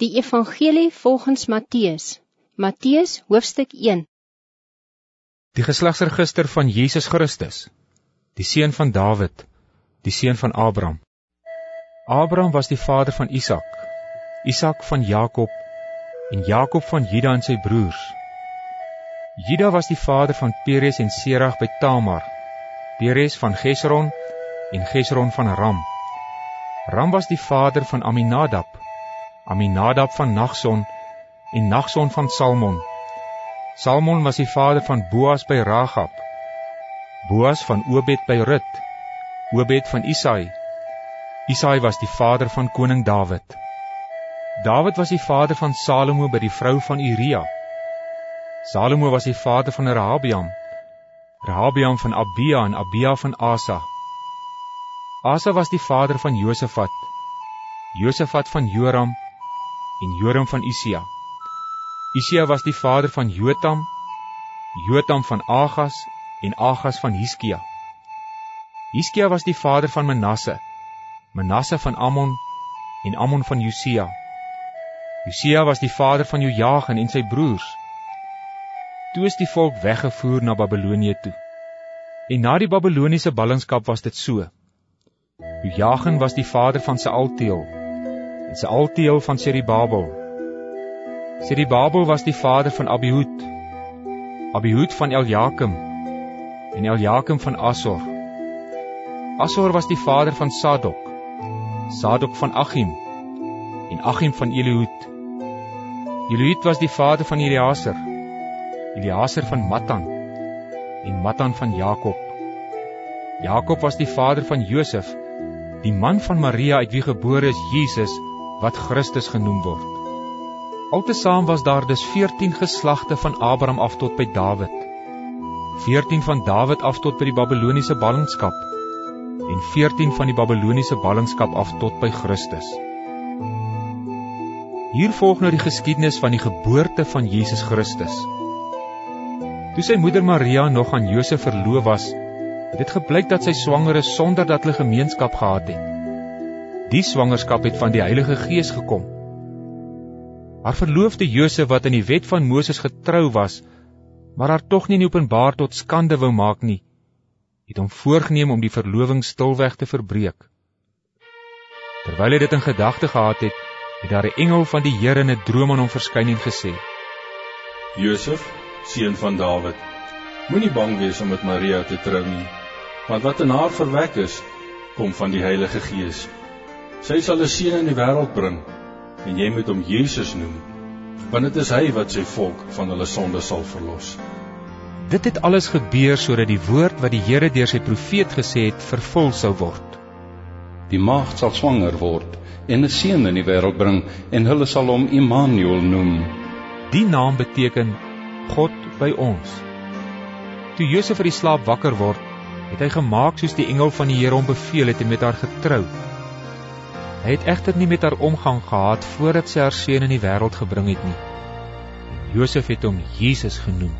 Die Evangelie volgens Matthäus, Matthäus hoofstuk 1 Die geslagsregister van Jesus Christus, die seun van Dawid, die seun van Abraham. Abraham was die vader van Isaac, Isaac van Jakob en Jakob van Juda en sy broers. Juda was die vader van Peres en Serach by Tamar, Peres van Gesron en Gesron van Ram. Ram was die vader van Aminadab, Aminadab van Nagson en Nagson van Salmon. Salmon was die vader van Boas by Ragab. Boas van Obed by Rut. Obed van Isai. Isai was die vader van koning Dawid. Dawid was die vader van Salomo by die vrou van Uria. Salomo was die vader van Rehabiam. Rehabiam van Abia en Abia van Asa. Asa was die vader van Josafat. Josafat van Joram en Joram van Isia. Isia was die vader van Jotam, Jotam van Agas en Agas van Hiskia. Hiskia was die vader van Manasse, Manasse van Ammon en Ammon van Josia. Josia was die vader van Jojagen en sy broers. Toe is die volk weggevoer na Babylonië toe. En na die Babyloniese ballingskap was dit so. Jojagen was die vader van Sealtiel, en sy alteel van Seribabel. Seribabel was die vader van Abihud, Abihud van Eljakim, en Eljakim van Asor. Asor was die vader van Sadok, Sadok van Achim, en Achim van Eliud. Eliud was die vader van Eliaser, Eliaser van Matan, en Matan van Jakob. Jakob was die vader van Josef, die man van Maria uit wie gebore is Jesus, wat Christus genoem word. Altesaam was daar dus 14 geslagte van Abraham af tot by Dawid. 14 van Dawid af tot by die Babiloniese ballingskap en 14 van die Babiloniese ballingskap af tot by Christus. Hier volg nou die geskiedenis van die geboorte van Jesus Christus. Toe sy moeder Maria nog aan Josef verloof was, het dit gebleik dat sy swanger is sonder dat hulle gemeenskap gehad het. Die swangerskap het van die Heilige Gees gekom. Haar verloofde Josef wat in die wet van Moses getrou was, maar haar tog nie in openbaar tot skande wou maak nie, het hom voorgenem om die verloving stilweg te verbreek. Terwyl hy dit in gedagte gehad het, het daar 'n engel van die Here in 'n droom aan hom verskyn en gesê: Josef, seun van Dawid, moenie bang wees om met Maria te trou nie, want wat in haar verwek is, kom van die Heilige Gees. Sy sal 'n seun in die wêreld bring en jy moet hom Jesus noem, want dit is hy wat sy volk van hulle sonde sal verlos. Dit het alles gebeur sodat die woord wat die Here deur sy profeet gesê het vervul sou word. Die maagd sal swanger word en 'n seun in die wêreld bring en hulle sal hom Immanuel noem. Die naam beteken God by ons. Toe Josef uit die slaap wakker word, het hy gemaak soos die engel van die Here hom beveel het en met haar getrou. Hy het egter nie met haar omgang gehad voordat sy haar seun in die wêreld gebring het nie. Josef het hom Jesus genoem.